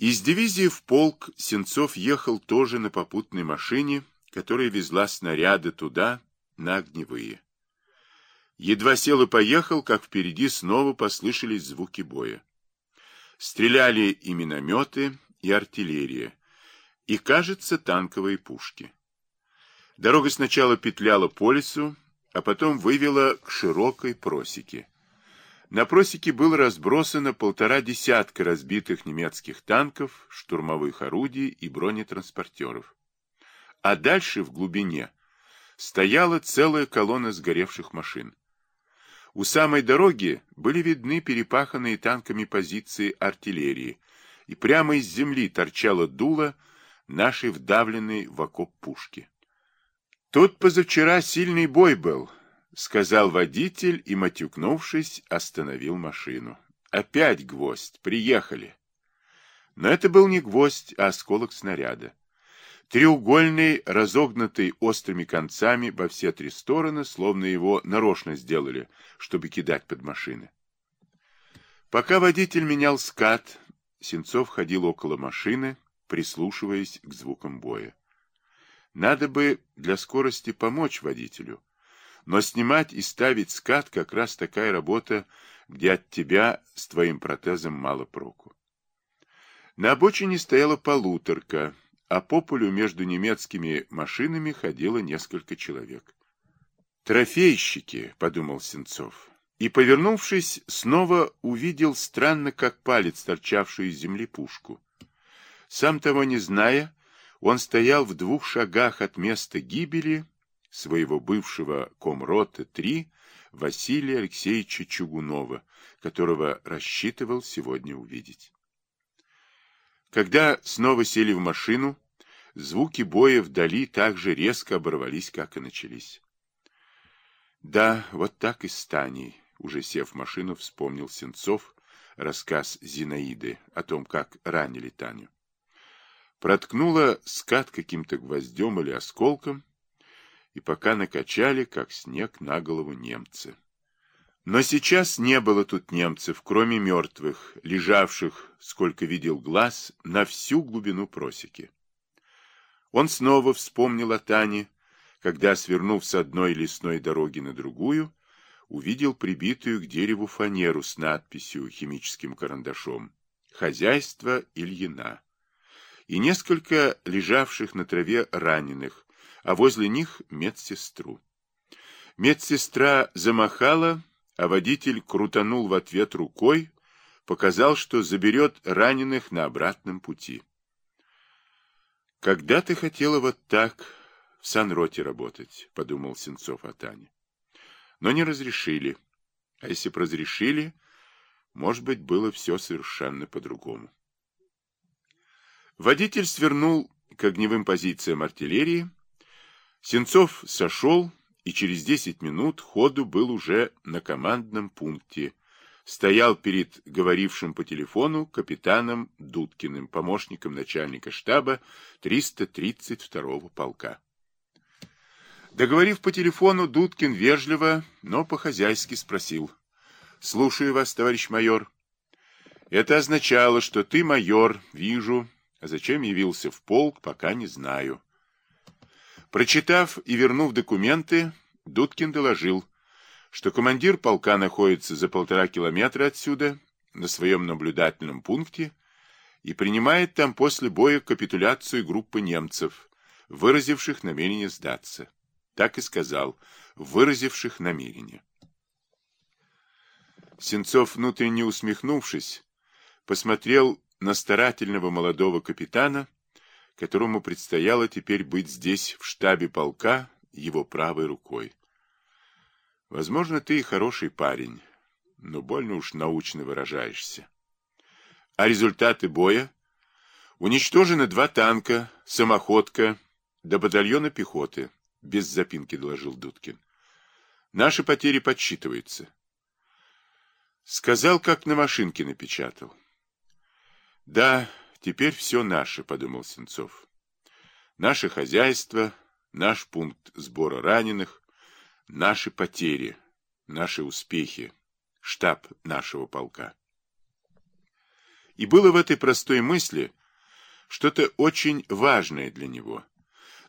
Из дивизии в полк Сенцов ехал тоже на попутной машине, которая везла снаряды туда, на огневые. Едва сел и поехал, как впереди снова послышались звуки боя. Стреляли и минометы, и артиллерия, и, кажется, танковые пушки. Дорога сначала петляла по лесу, а потом вывела к широкой просеке. На просеке было разбросано полтора десятка разбитых немецких танков, штурмовых орудий и бронетранспортеров. А дальше, в глубине, стояла целая колонна сгоревших машин. У самой дороги были видны перепаханные танками позиции артиллерии, и прямо из земли торчало дуло нашей вдавленной в окоп пушки. Тут позавчера сильный бой был, сказал водитель и, матюкнувшись, остановил машину. Опять гвоздь. Приехали. Но это был не гвоздь, а осколок снаряда. Треугольный, разогнутый острыми концами во все три стороны, словно его нарочно сделали, чтобы кидать под машины. Пока водитель менял скат, Сенцов ходил около машины, прислушиваясь к звукам боя. Надо бы для скорости помочь водителю, но снимать и ставить скат как раз такая работа, где от тебя с твоим протезом мало проку. На обочине стояла полуторка, а по полю между немецкими машинами ходило несколько человек. «Трофейщики», — подумал Сенцов, и, повернувшись, снова увидел странно, как палец, торчавшую из земли пушку. Сам того не зная, он стоял в двух шагах от места гибели своего бывшего комрота-3 Василия Алексеевича Чугунова, которого рассчитывал сегодня увидеть. Когда снова сели в машину, звуки боя вдали так же резко оборвались, как и начались. Да, вот так и с уже сев в машину, вспомнил Сенцов рассказ Зинаиды о том, как ранили Таню. Проткнула скат каким-то гвоздем или осколком, и пока накачали, как снег на голову немцы. Но сейчас не было тут немцев, кроме мертвых, лежавших, сколько видел глаз, на всю глубину просеки. Он снова вспомнил о Тане, когда, свернув с одной лесной дороги на другую, увидел прибитую к дереву фанеру с надписью химическим карандашом «Хозяйство Ильина» и несколько лежавших на траве раненых, а возле них медсестру. Медсестра замахала, а водитель крутанул в ответ рукой, показал, что заберет раненых на обратном пути. «Когда ты хотела вот так в санроте работать?» — подумал Сенцов о Тане. Но не разрешили. А если бы разрешили, может быть, было все совершенно по-другому. Водитель свернул к огневым позициям артиллерии, Сенцов сошел и через десять минут ходу был уже на командном пункте. Стоял перед говорившим по телефону капитаном Дудкиным, помощником начальника штаба 332-го полка. Договорив по телефону, Дудкин вежливо, но по-хозяйски спросил. «Слушаю вас, товарищ майор». Это означало, что ты майор, вижу, а зачем явился в полк, пока не знаю. Прочитав и вернув документы, Дудкин доложил, что командир полка находится за полтора километра отсюда, на своем наблюдательном пункте, и принимает там после боя капитуляцию группы немцев, выразивших намерение сдаться. Так и сказал, выразивших намерение. Сенцов, внутренне усмехнувшись, посмотрел на старательного молодого капитана, которому предстояло теперь быть здесь, в штабе полка, его правой рукой. Возможно, ты и хороший парень, но больно уж научно выражаешься. А результаты боя? Уничтожены два танка, самоходка до батальона пехоты, без запинки доложил Дудкин. Наши потери подсчитываются. Сказал, как на машинке напечатал. Да, Теперь все наше, подумал Сенцов. Наше хозяйство, наш пункт сбора раненых, наши потери, наши успехи, штаб нашего полка. И было в этой простой мысли что-то очень важное для него.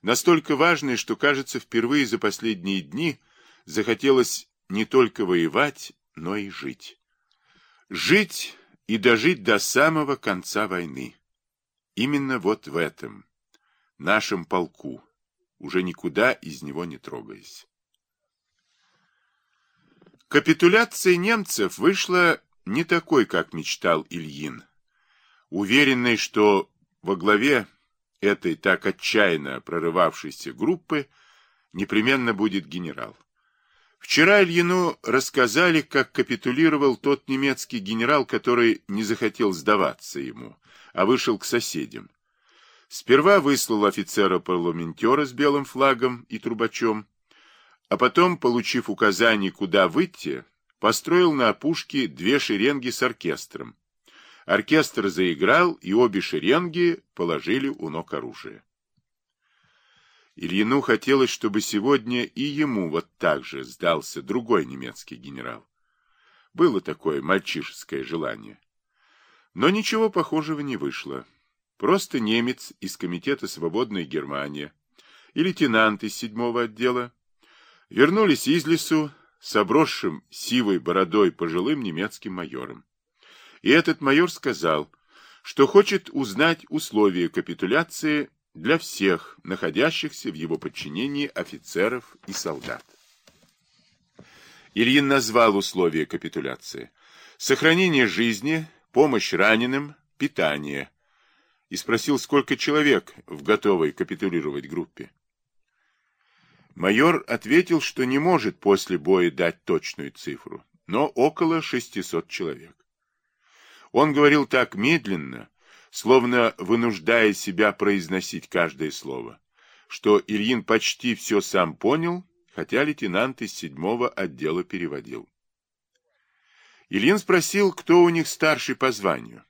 Настолько важное, что, кажется, впервые за последние дни захотелось не только воевать, но и жить. Жить и дожить до самого конца войны. Именно вот в этом, нашем полку, уже никуда из него не трогаясь. Капитуляция немцев вышла не такой, как мечтал Ильин. Уверенный, что во главе этой так отчаянно прорывавшейся группы непременно будет генерал. Вчера Ильину рассказали, как капитулировал тот немецкий генерал, который не захотел сдаваться ему, а вышел к соседям. Сперва выслал офицера-парламентера с белым флагом и трубачом, а потом, получив указание, куда выйти, построил на опушке две шеренги с оркестром. Оркестр заиграл, и обе шеренги положили у ног оружие. Ильину хотелось, чтобы сегодня и ему вот так же сдался другой немецкий генерал. Было такое мальчишеское желание. Но ничего похожего не вышло. Просто немец из Комитета «Свободная Германия» и лейтенант из седьмого отдела вернулись из лесу с обросшим сивой бородой пожилым немецким майором. И этот майор сказал, что хочет узнать условия капитуляции для всех находящихся в его подчинении офицеров и солдат. Ильин назвал условия капитуляции. Сохранение жизни, помощь раненым, питание. И спросил, сколько человек в готовой капитулировать группе. Майор ответил, что не может после боя дать точную цифру, но около 600 человек. Он говорил так медленно, словно вынуждая себя произносить каждое слово, что Ильин почти все сам понял, хотя лейтенант из седьмого отдела переводил. Ильин спросил, кто у них старший по званию.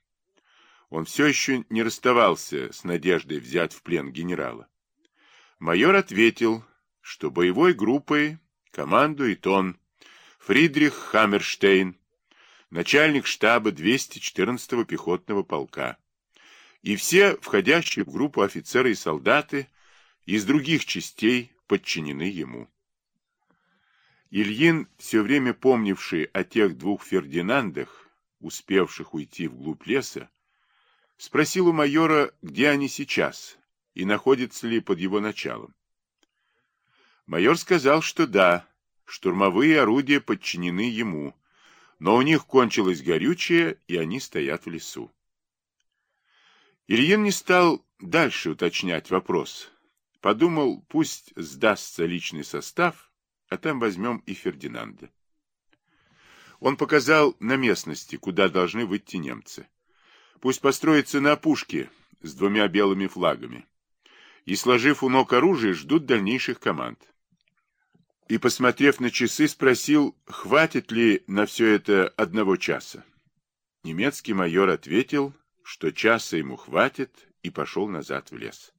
Он все еще не расставался с надеждой взять в плен генерала. Майор ответил, что боевой группой командует он, Фридрих Хаммерштейн, начальник штаба 214-го пехотного полка и все входящие в группу офицеры и солдаты из других частей подчинены ему. Ильин, все время помнивший о тех двух Фердинандах, успевших уйти вглубь леса, спросил у майора, где они сейчас и находятся ли под его началом. Майор сказал, что да, штурмовые орудия подчинены ему, но у них кончилось горючее, и они стоят в лесу. Ильин не стал дальше уточнять вопрос. Подумал, пусть сдастся личный состав, а там возьмем и Фердинанда. Он показал на местности, куда должны выйти немцы. Пусть построятся на опушке с двумя белыми флагами. И, сложив у ног оружие, ждут дальнейших команд. И, посмотрев на часы, спросил, хватит ли на все это одного часа. Немецкий майор ответил, что часа ему хватит, и пошел назад в лес.